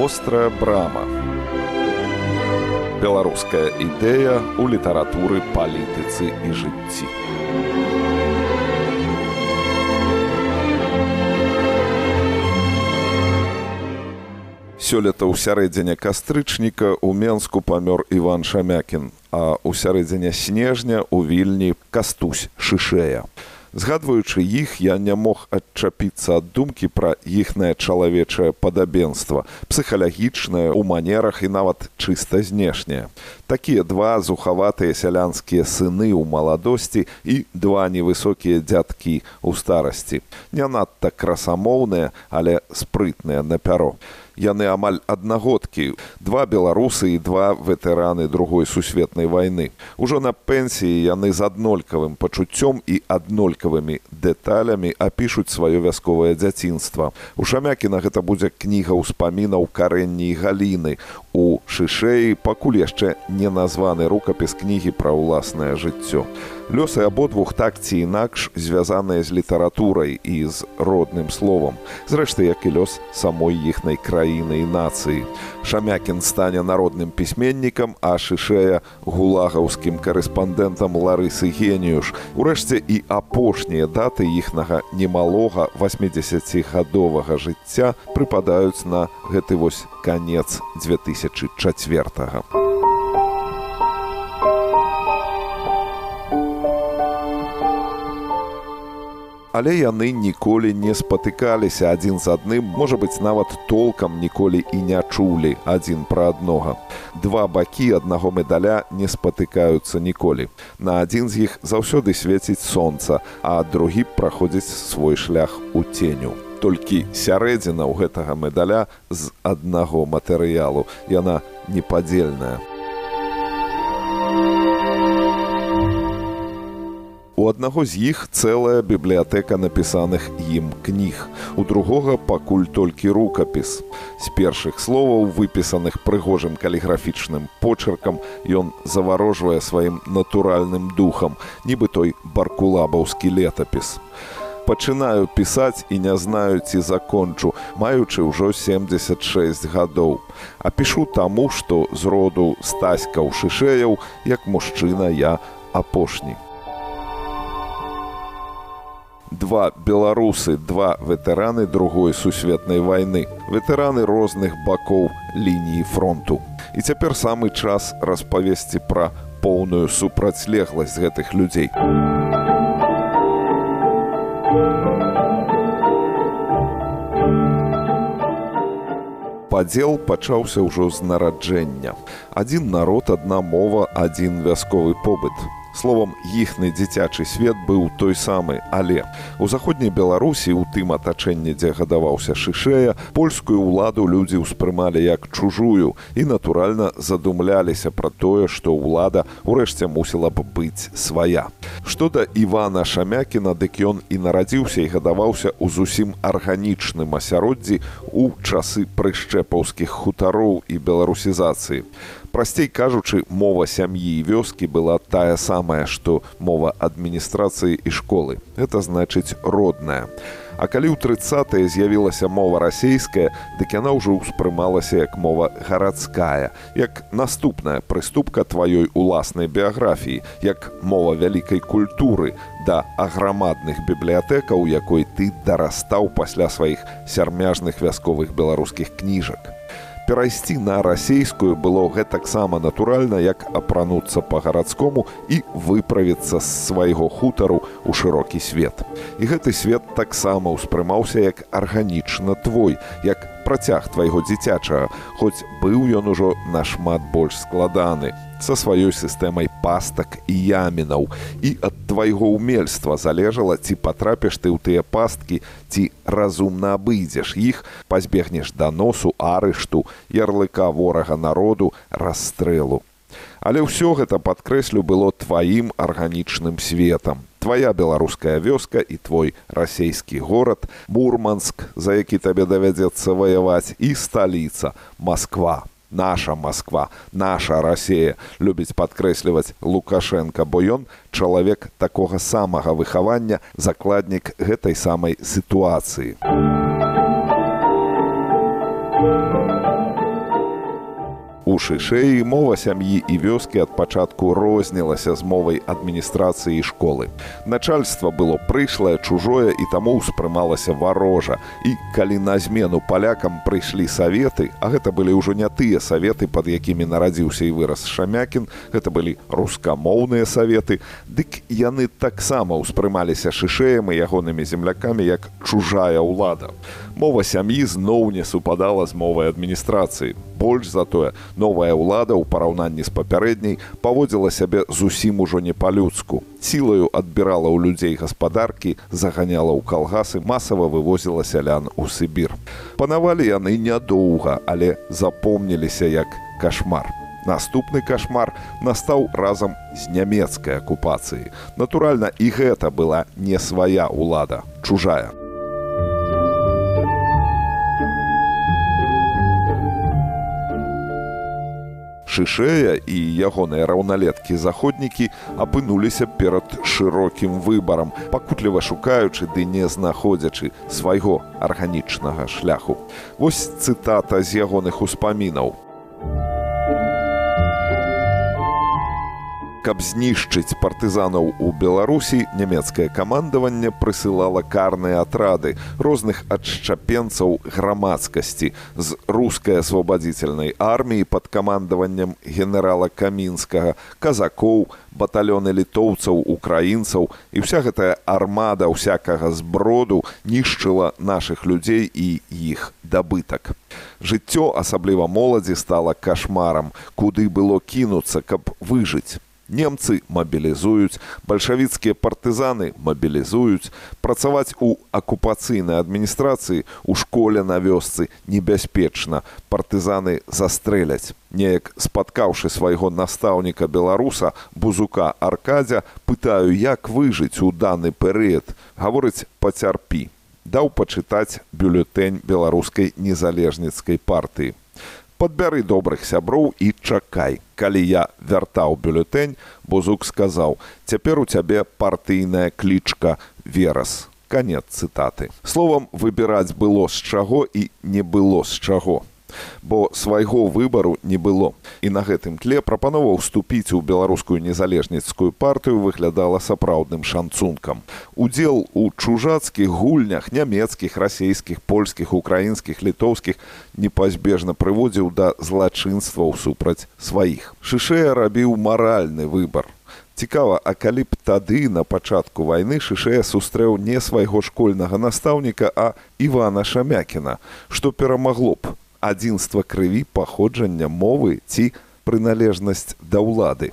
вострая брама. Беларуская ідэя ў літаратуры палітыцы і жыцці. Сёлета ў сярэдзіне кастрычніка ў Менску памёр Іван Шамякін, а ў сярэдзіне снежня ў вільні кастусь шышэя. Згадваючы іх, я не мог адчапіцца ад думкі пра іхнае чалавечае падабенства, псіхалагічнае ў манерах і нават чыста знешняе. Такія два зухаватыя сялянскія сыны ў маладосці і два невысокія дзядкі ў старасці. Не надта красамоўныя, але спрытныя на пяро яны амаль аднагодкі. Два беларусы і два ветэраны другой сусветнай вайны. Ужо на пенсіі яны з аднолькавым пачуццём і аднолькавымі дэталямі апішуць сваё вясковае дзяцінства. У шамякіна гэта будзе кніга ўспамінаў карэнні галіны у шышэі пакуль яшчэ не названы рукапіс кнігі пра ўласнае жыццё. Лёсы абодвух так ці інакш звязаныя з літаратурай і з родным словам зрэшты як і лёс самой іхнай краіны і нацыі. Шамякін стане народным пісьменнікам а шышэя гулагаўскім карэспандэнтам ларысы геніюш урэшце і апошнія даты іхнага немалога 80гадовага жыцця прыпадаюць на гэты вось канец 2004 -го. але яны ніколі не спатыкаліся адзін з адным можа быць нават толкам ніколі і не чулі адзін пра аднога. Два бакі аднаго медаля не спатыкаюцца ніколі. На адзін з іх заўсёды свеціць сонца а другі праходзіць свой шлях у ценю толькі сярэдзіна ў гэтага медаля з аднаго матэрыялу яна непадзельная У аднаго з іх цэлая бібліятэка напісаных ім кніг. У другога пакуль толькі рукапіс. З першых словаў, выпісаных прыгожым каліграфічным почыркам, ён заварожвае сваім натуральным духам, нібы той баркулабаўскі летапіс. Пачынаю пісаць і не знаю, ці закончу, маючы ўжо 76 гадоў. А пішу таму, што з роду стаськаў шышэяў, як мужчына я апошні. Два беларусы два ветэраны другой сусветнай вайны. Ветэраны розных бакоў лініі фронту. І цяпер самы час распавесці пра поўную супрацьлегласць гэтых людзей падзел пачаўся ўжо з нараджэння. Адзін народ адна мова адзін вясковы побыт словом іхны дзіцячы свет быў той самы але у заходняй беларусі у тым атачэнні дзе гадаваўся шышэя польскую ўладу людзі ўспрымалі як чужую і натуральна задумляліся пра тое што ўлада урэшце мусіла б быць свая. Што да івана шамякіна дык ён і нарадзіўся і гадаваўся ў зусім арганічным асяроддзі у часы прышчэпаўскіх хутароў і беларусізацыі. Прасцей кажучы мова сям'і і вёскі была тая самая што мова адміністрацыі і школы. Это значыць родная а калі ў трыццатые з'явілася мова расійская дык яна ўжо ўспрымалася як мова гарадская як наступная прыступка тваёй уласнай біяграфіі як мова вялікай культуры да аграмадных бібліятэкаў якой ты дарастаў пасля сваіх сярмяжных вясковых беларускіх кніжак перайсці на расейскую было гэтаксама натуральна як апрануцца па-гарадскому і выправіцца з свайго хутару ў шырокі свет. І гэты свет таксама ўспрымаўся як арганічна твой, як працяг твайго дзіцячага, хоць быў ён ужо нашмат больш складаны са сваёй сістэмай пастак і ямінаў. І ад твайго ўмельства залежала ці патрапіш ты ў тыя пасткі ці разумна абыдзеш іх пазбегнеш даносу арышту ярлыка ворага народу расстрэлу. Але ўсё гэта падкрэслю было тваім арганічным светам. Твоя беларуская вёска і твой расійскі горад мурманск за які табе давядзецца ваяваць і сталіца москва наша Москва, наша Расія любіць падкрэсліваць Лукашенко, бо ён чалавек такога самага выхавання, закладнік гэтай самай сітуацыі. Шышэі мова сям'і і вёскі ад пачатку рознілася з мовай адміністрацыі і школы. Начальства было прыйшлае чужое і таму ўспрымалася варожа. І калі на змену палякам прыйшлі саветы, а гэта былі ўжо не тыя саветы, пад якімі нарадзіўся і вырас шамякін, гэта былі рускамоўныя саветы, дык яны таксама ўспрымаліся шышэем і ягонымі землякамі як чужая ўлада. Мова сям'і зноў не супадала з мовай адміністрацыі. Больш затое новая ўлада ў параўнанні з папярэдняй паводзіла сябе зусім ужо не па-людску. Сілаю адбірала ў людзей гаспадаркі, заганяла ў калгасы, масава вывозіла сялян у Сыбір. Панавалі яны нядоўга, але запомніліся як кашмар. Наступны кашмар настаў разам з нямецкай акупацыяй. Натуральна, і гэта была не свая ўлада, чужая. Шышэя і ягоныя раўналеткі заходнікі апынуліся перад шырокім выбарам пакутліва шукаючы ды не знаходзячы свайго арганічнага шляху. Вось цытата з ягоных успамінаў каб знішчыць партызанаў у беларусі нямецкае камандаванне прысылала карныя атрады розных адшчапенцаў грамадскасці. З рускай асвабадзіцельнай арміі пад камандаваннем генерала камінскага казакоў баталёны літоўцаў украінцаў і вся гэтая армада ўсякага зброду нішчыла нашых людзей і іх дабытак. Жыццё асабліва моладзі стала кашмарам. Куды было кінуцца каб выжыць немцы мабілізуюць бальшавіцкія партызаны мабілізуюць працаваць у акупацыйнай адміністрацыі у школе на вёсцы небяспечна. Партызаны застрэляць. Неяк спаткаўшы свайго настаўніка беларуса бузука аркадзя пытаю як выжыць у даны перыяд. Гаворыць пацярпі. Даў пачытаць бюлетэнь беларускай незалежніцкай партыі. Падбяры добрых сяброў і чакай. Калі я вяртаў бюлетэнь, Бузук сказаў: « Цяпер у цябе партыйная клічка верас. Канец цытаты. Словам, выбіраць было з чаго і не было з чаго бо свайго выбару не было. І на гэтым тле прапанова ўступіць у беларускую незалежніцкую партыю выглядала сапраўдным шанцункам. Удзел у чужацкіх гульнях нямецкіх расійскіх польскіх украінскіх літоўскіх непазбежна прыводзіў да злачынстваў супраць сваіх. Шышэя рабіў маральны выбар. Цікава а калі б тады на пачатку вайны шышэя сустрэў не свайго школьнага настаўніка а івана шамякіна што перамагло б адзінства крыві паходжання мовы ці прыналежнасць да ўлады.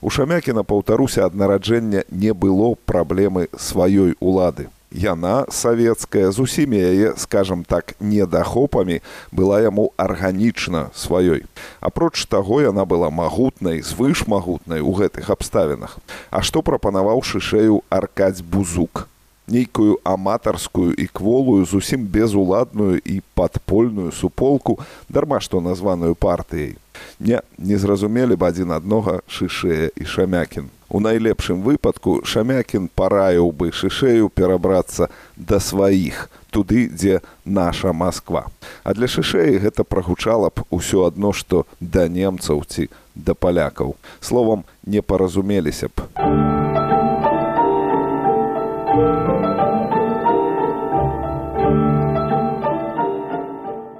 У шамякіна паўтаруся ад нараджэння не было праблемы сваёй улады. Яна савецкая з усімі яе, скажам так, недахопамі была яму арганічна сваёй. Апроч таго яна была магутнай, звышмагутнай у гэтых абставінах. А што прапанаваў шышэю аркаць бузук нейкую аматарскую і кволую зусім безуладную і падпольную суполку дарма што названую партыяй. Не не зразумелі б адзін аднога шышэя і шамякін. У найлепшым выпадку шамякін параіў бы шышэю перабрацца да сваіх туды дзе наша москва а для шышэі гэта прагучала б усё адно што да немцаў ці да палякаў. Словам не паразумеліся б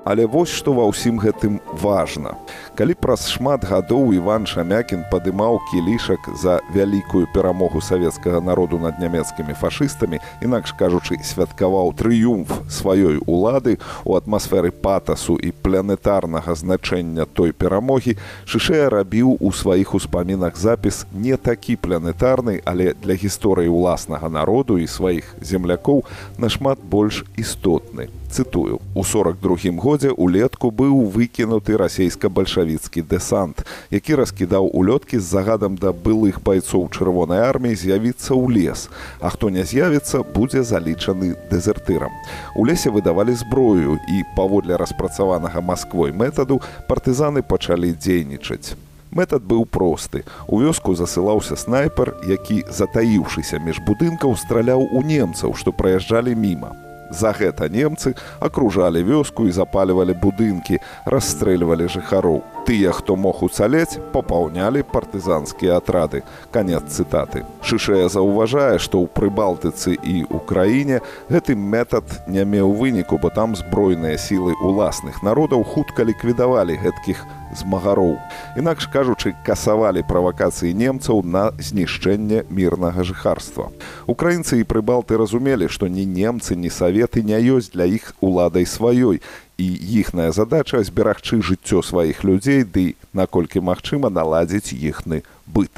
Але вось што ва ўсім гэтым важна. Калі праз шмат гадоў Іван Шамякін падымаў кілішак за вялікую перамогу савецкага народу над нямецкімі фашыстамі, інакш кажучы, святкаваў трыюмф сваёй улады у атмасферы патасу і планетарнага значэння той перамогі, Шышэя рабіў у сваіх успамінах запіс не такі планетарны, але для гісторыі ўласнага народу і сваіх землякоў нашмат больш істотны цытую у сорок другім годзе улетку быў выкінуты расійска-бальшавіцкі дэсант які раскідаў улёткі з загадам да былых байцоў чырвонай арміі з'явіцца ў лес а хто не з'явіцца будзе залічаны дэзертырам у лесе выдавалі зброю і паводле распрацаванага москвой метаду партызаны пачалі дзейнічаць Метад быў просты. У вёску засылаўся снайпер, які, затаіўшыся між будынкаў, страляў у немцаў, што праязджалі міма. За гэта немцы акружалі вёску і запальвалі будынкі, расстрэльвалі жыхароў. Тыя хто мог уцалець папаўнялі партызанскія атрады. Канец цытаты. Шышэя заўважае што ў прыбалтыцы і краіне гэты метад не меў выніку бо там збройныя сілы уласных народаў хутка ліквідавалі гэткіх змагароў. Інакш кажучы касавалі правакацыі немцаў на знішчэнне мірнага жыхарства. Украінцы і прыбалты разумелі што ні немцы ні саветы не ёсць для іх уладай сваёй і іхная задача зберагчы жыццё сваіх людзей ды наколькі магчыма наладзіць іхны быт.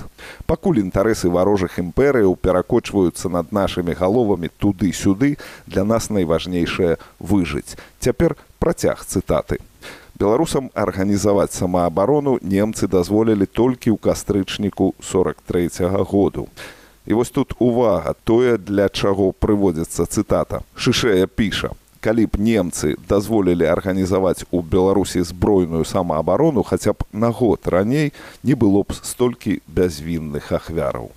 Пакуль інтарэсы варожых імперыяў перакочваюцца над нашымі галовамі туды-сюды, для нас найважнейшае выжыць. Цяпер працяг цытаты. Беларусам арганізаваць самаабарону немцы дазволілі толькі ў кастрычніку 43 -го году. І вось тут увага тое, для чаго прыводзіцца цытата. Шышэя піша калі б немцы дазволілі арганізаваць у беларусі збройную самаабарону хаця б на год раней не было б столькі бязвінных ахвяраў.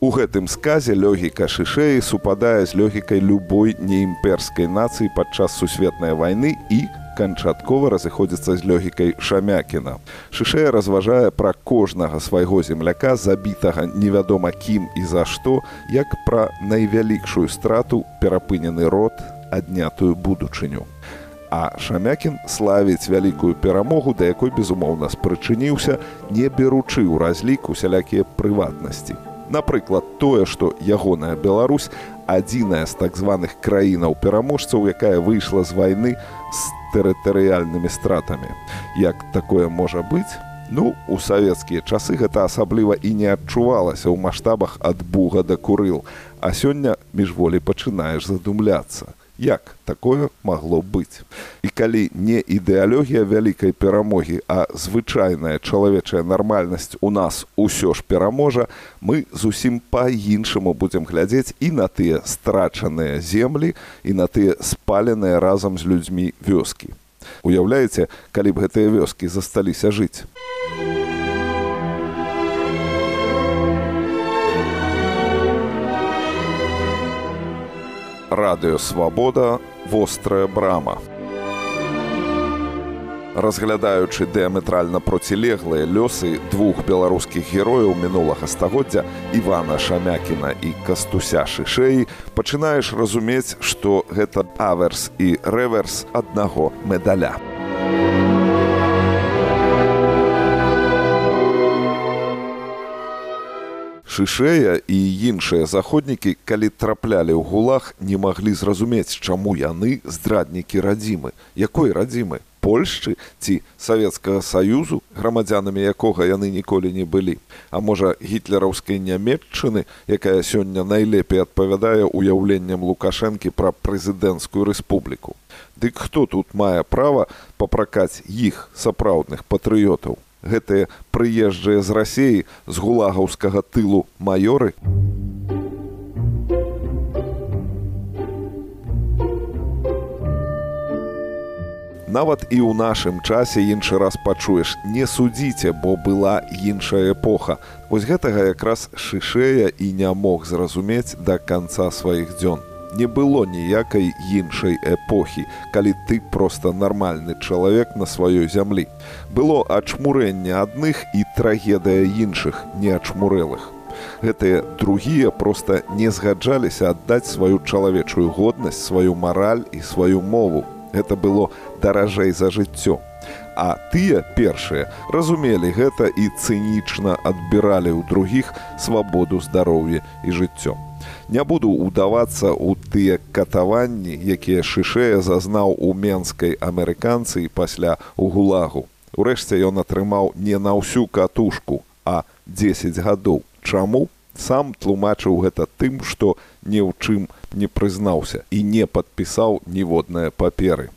У гэтым сказе лёгіка шышэі супадае з лёгікай любой неімперскай нацыі падчас сусветнай вайны і канчаткова разыходзіцца з лёгікай шамякіна. Шышэя разважае пра кожнага свайго земляка, забітага невядома кім і за што, як пра найвялікшую страту перапынены род, аднятую будучыню. А шамякін славіць вялікую перамогу, да якой безумоўна спрычыніўся, не беручы ў разлік усялякія прыватнасці. Напрыклад, тое, што ягоная Беларусь адзіная з так званых краінаў пераможцаў, якая выйшла з вайны з тэрытарыяльнымі стратамі. Як такое можа быць? Ну, у савецкія часы гэта асабліва і не адчувалася ў маштабах ад буга да курыл, а сёння міжволі пачынаеш задумляцца як такое магло быць. І калі не ідэалогія вялікай перамогі а звычайная чалавечая нармальнасць у нас усё ж пераможа мы зусім па-іншаму будзем глядзець і на тыя страчаныя землі і на тыя спаленыя разам з людзьмі вёскі. Уяўляеце калі б гэтыя вёскі засталіся жыць радыё свабода вострая брама. Разглядаючы дыаметральна процілеглыя лёсы двух беларускіх герояў мінулага стагоддзя івана шамякіна і кастуся шышэі пачынаеш разумець што гэта аверс і рэверс аднаго медаля шышэя і іншыя заходнікі калі траплялі ў гулах не маглі зразумець чаму яны здраднікі радзімы. Якой радзімы? Польшчы ці савецкага саюзу грамадзянамі якога яны ніколі не былі? А можа гітлераўскай нямметчыны якая сёння найлепей адпавядае ўяўленням лукашэнкі пра прэзідэнцкую рэспубліку? Дык хто тут мае права папракаць іх сапраўдных патрыётаў гэтыя прыезджыя з рассеі з гулагаўскага тылу маёры. Нават і ў нашым часе іншы раз пачуеш, не судзіце, бо была іншая эпоха. Вось гэтага якраз шышэя і не мог зразумець да канца сваіх дзён не было ніякай іншай эпохі, калі ты проста нармальны чалавек на сваёй зямлі. Было ачмурэнне адных і трагедыя іншых неачмурэлых. Гэтыя другія проста не згаджаліся аддаць сваю чалавечую годнасць, сваю мараль і сваю мову. Гэта было даражэй за жыццё. А тыя першыя разумелі гэта і цынічна адбіралі ў другіх свабоду здароўя і жыццё не буду ўдавацца ў тыя катаванні якія шышэя зазнаў у менскай амерыканцы пасля у гулагу. Урэшце ён атрымаў не на ўсю катушку а 10 гадоў. Чаму? Сам тлумачыў гэта тым што ні ў чым не прызнаўся і не падпісаў ніводныя паперы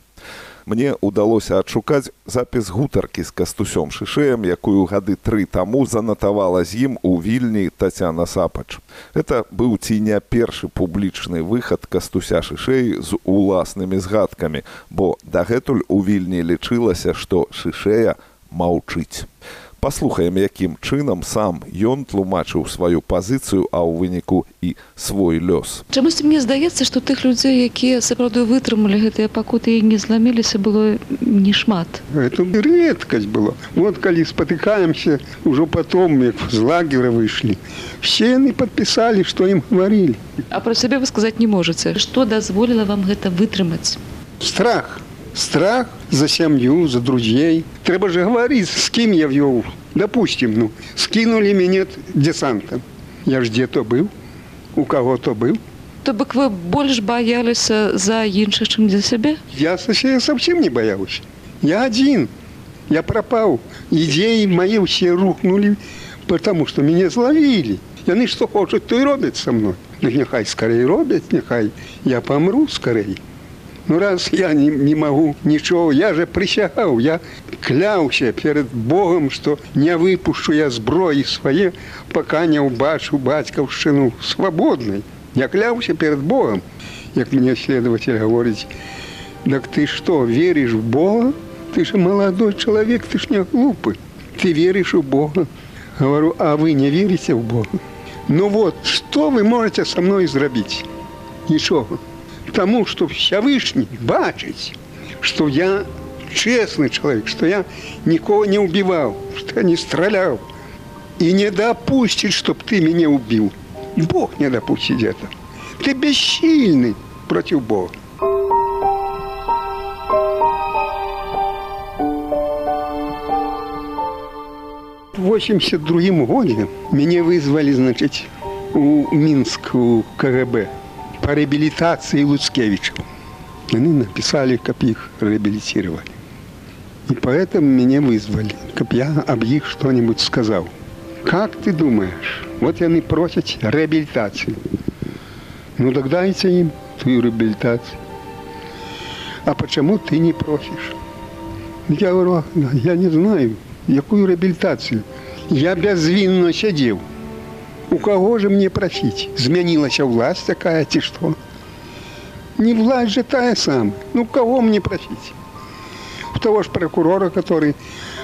мне ўдалося адшукаць запіс гутаркі з кастусём шышэем якую гады тры таму занатавала з ім у вільні татяна сапач. Это быў ці не першы публічны выхад кастуся шышэй з уласнымі згадкамі бо дагэтуль у вільні лічылася што шышэя маўчыць паслухаем якім чынам сам ён тлумачыў сваю пазіцыю а ў выніку і свой лёс. Чамусь мне здаецца што тых людзей якія сапраўды вытрымалі гэтыя пакуты і не зламіліся было не шмат это редкость было вот калі спотыкаемся ўжо потом як з лагера выйшлі все яны подпісалі што ім гаварілі а про сябе вы сказаць не можаце. Што дазволіла вам гэта вытрымаць? Страх страх за сям'ю за друзей. Трэба же гаварыць з кім я вёў допустим ну скінули мяне десантам я ж дзе то быў у каго то быў то бок вы больш баяліся за іншых чым для сябе я совсем не баяўся я один. Я пропаў ідзеі мае ўсе рухнули потому что мяне злавілі яны што хочуць то і робяць са мной. Ну, няхай скорей робяць няхай я памру скорей Ну раз я не, не магу нічого, я же прысягаў, я кляўся перед Богом, што не выпушчу я зброі свае, пока не ўбачу бацькаўшчыну свабоднай. Я кляўся перед Богом, як мне следователь гаворыць: Дак ты што, верыш в Бога? Ты же маладой чалавек, ты ж не глупы. Ты верыш у Бога. Гавару, а вы не верыце ў Бога. Ну вот, што вы можете са мной зрабіць? Нічога тому, что Всевышний бачить, что я честный человек, что я никого не убивал, что я не стрелял. И не допустит, чтобы ты меня убил. Бог не допустит это. Ты бессильный против Бога. В 82 году меня вызвали, значит, у Минск, у КГБ по реабилитации Луцкевича. Они написали, как их реабилитировали. И поэтому меня вызвали, как я об их что-нибудь сказал. Как ты думаешь? Вот они просят реабилитацию. Ну так дайте им твою реабилитацию. А почему ты не просишь? Я говорю, я не знаю, какую реабилитацию. Я безвинно сидел. У кого же мне просить? Змянілася власть такая ці что? Не власть же тая самая. Ну кого мне просить? У того ж прокурора, который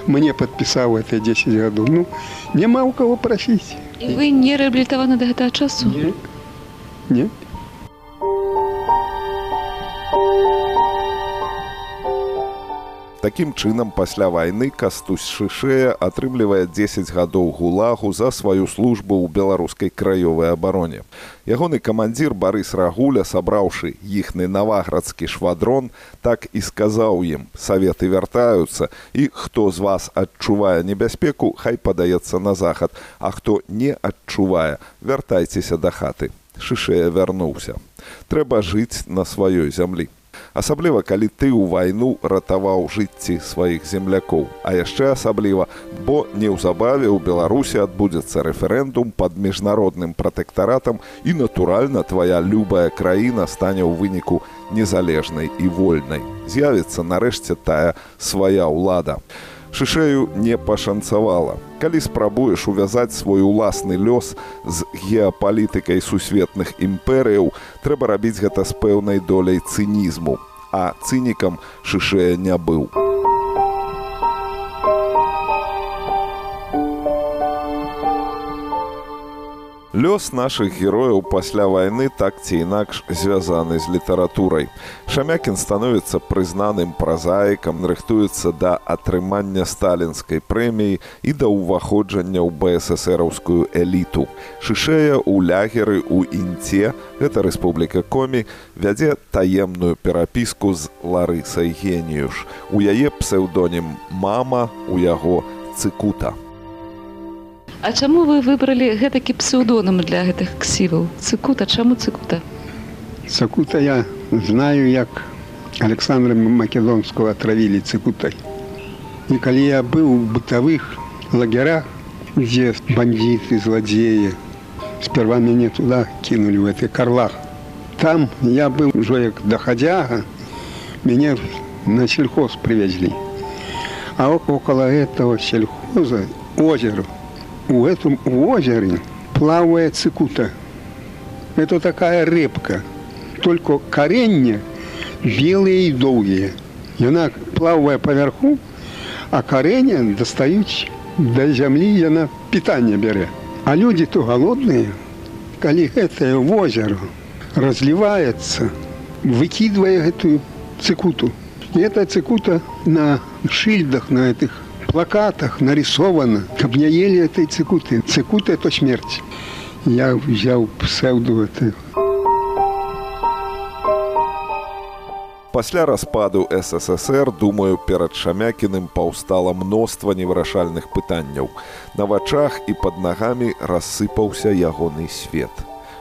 мне подписал это 10 годов. Ну, нема у кого просить. И вы не реабилитованы до этого часу? Нет. Нет. Такім чынам пасля вайны кастусь шышэя атрымлівае 10 гадоў гулагу за сваю службу ў беларускай краёвай абароне. Ягоны камандзір Барыс Рагуля, сабраўшы іхны наваградскі швадрон, так і сказаў ім: саветы вяртаюцца і хто з вас адчувае небяспеку, хай падаецца на захад, а хто не адчувае, вяртайцеся да хаты. Шышэя вярнуўся. Трэба жыць на сваёй зямлі асабліва калі ты ў вайну ратаваў жыцці сваіх землякоў а яшчэ асабліва бо неўзабаве ў беларусі адбудзецца рэферэндум под міжнародным пратэктаратам і натуральна твоя любая краіна стане ў выніку незалежнай і вольнай. З'явіцца нарэшце тая свая ўлада шышэю не пашанцавала калі спрабуеш увязаць свой уласны лёс з геапалітыкай сусветных імперыяў трэба рабіць гэта з пэўнай доляй цынізму а цынікам шышэя не быў Лёс нашых герояў пасля вайны так ці інакш звязаны з літаратурай. Шамякін становіцца прызнаным празаікам, рыхтуецца да атрымання сталінскай прэміі і да ўваходжання ў бСсраўскую эліту. Шышэя ў лягеры ў інце, гэта рэспубліка комі, вядзе таемную перапіску з Ларысай геніюш. У яе псеўдонім мама у яго цыкута. А чаму вы выбралі гэтакі псеўдонам для гэтых ксіваў? Цыкута чаму цыкута? Цыкута я знаю як александра македонского отравілі цыкутай і калі я быў у бытавых лагерах дзе бандіты злодзеі сперва мяне туда кинули в этой карлах там я быў ужо як дахадзяга мяне на сельхоз привезли. А около этого сельхоза озеру в этом озере плавает цикута. Это такая рыбка, только коренья белые и долгие. И она плавая поверху, а коренья достают да зямлі яна пытанне бярэ. А людзі то галодныя, калі гэтае возера разліваецца, выкідвае гэтую цыкуту. І эта цыкута на шыльдах, на этих плакатах нарисована, каб не ели этой цикуты. Цикута – это смерть. Я взял псевду это. Пасля распаду ССР, думаю, перад Шамякіным паўстала мноства невырашальных пытанняў. На вачах і пад нагамі рассыпаўся ягоны свет.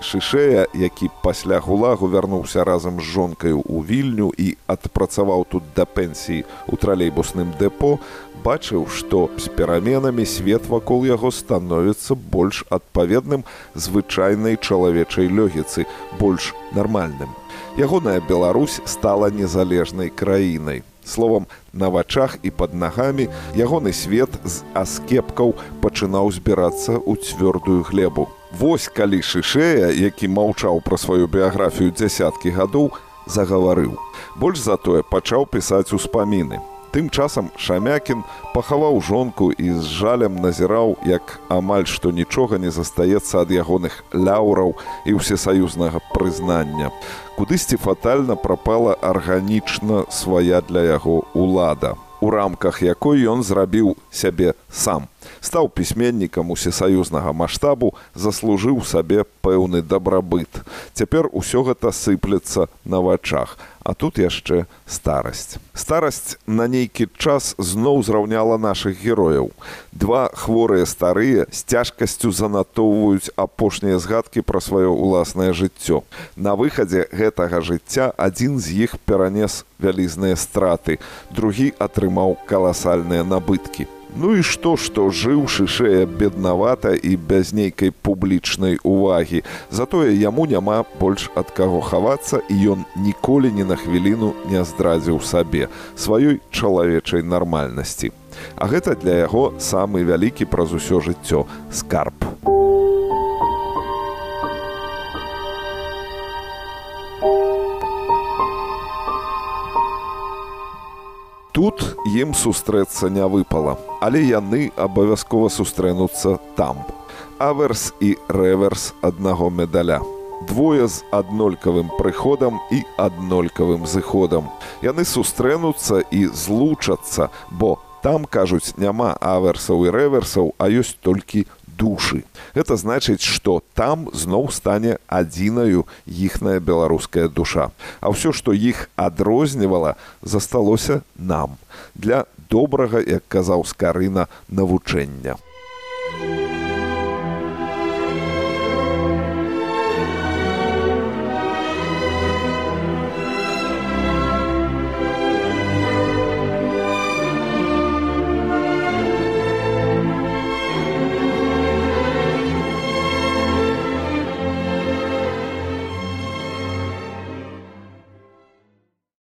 Шышэя, які пасля гулагу вярнуўся разам з жонкаю ў вільню і адпрацаваў тут да пенсіі ў тралейбусным дэпо, бачыў, што з пераменамі свет вакол яго становіцца больш адпаведным звычайнай чалавечай лёгіцы, больш нармальным. Ягоная Беларусь стала незалежнай краінай. Словам, на вачах і пад нагамі ягоны свет з аскепкаў пачынаў збірацца ў цвёрдую глебу. Вось калі шышэя, які маўчаў пра сваю біяграфію дзясяткі гадоў, загаварыў. Больш затое пачаў пісаць успаміны. Тым часам Шамякін пахаваў жонку і з жалем назіраў, як амаль што нічога не застаецца ад ягоных ляўраў і ўсесаюзнага прызнання. Кудысьці фатальна прапала арганічна свая для яго ўлада, у рамках якой ён зрабіў сябе сам стаў пісьменнікам усесаюзнага маштабу, заслужыў сабе пэўны дабрабыт. Цяпер усё гэта сыплецца на вачах, а тут яшчэ старасць. Старасць на нейкі час зноў зраўняла нашых герояў. Два хворыя старыя з цяжкасцю занатоўваюць апошнія згадкі пра сваё ўласнае жыццё. На выхадзе гэтага жыцця адзін з іх перанес вялізныя страты, другі атрымаў каласальныя набыткі. Ну і што, што жыў шышэя беднавата і без нейкай публічнай увагі. Затое яму няма больш ад каго хавацца і ён ніколі ні на хвіліну не здрадзіў сабе сваёй чалавечай нармальнасці. А гэта для яго самы вялікі праз усё жыццё скарб. Тут ім сустрэцца не выпала, але яны абавязкова сустрэнуцца там. Аверс і рэверс аднаго медаля. Двое з аднолькавым прыходам і аднолькавым зыходам. Яны сустрэнуцца і злучацца, бо там кажуць няма аверсаў і рэверсаў, а ёсць толькі душы. Гэта значыць, што там зноў стане адзінаю іхная беларуская душа. А ўсё, што іх адрознівала, засталося нам для добрага, як казаў скарына навучэння.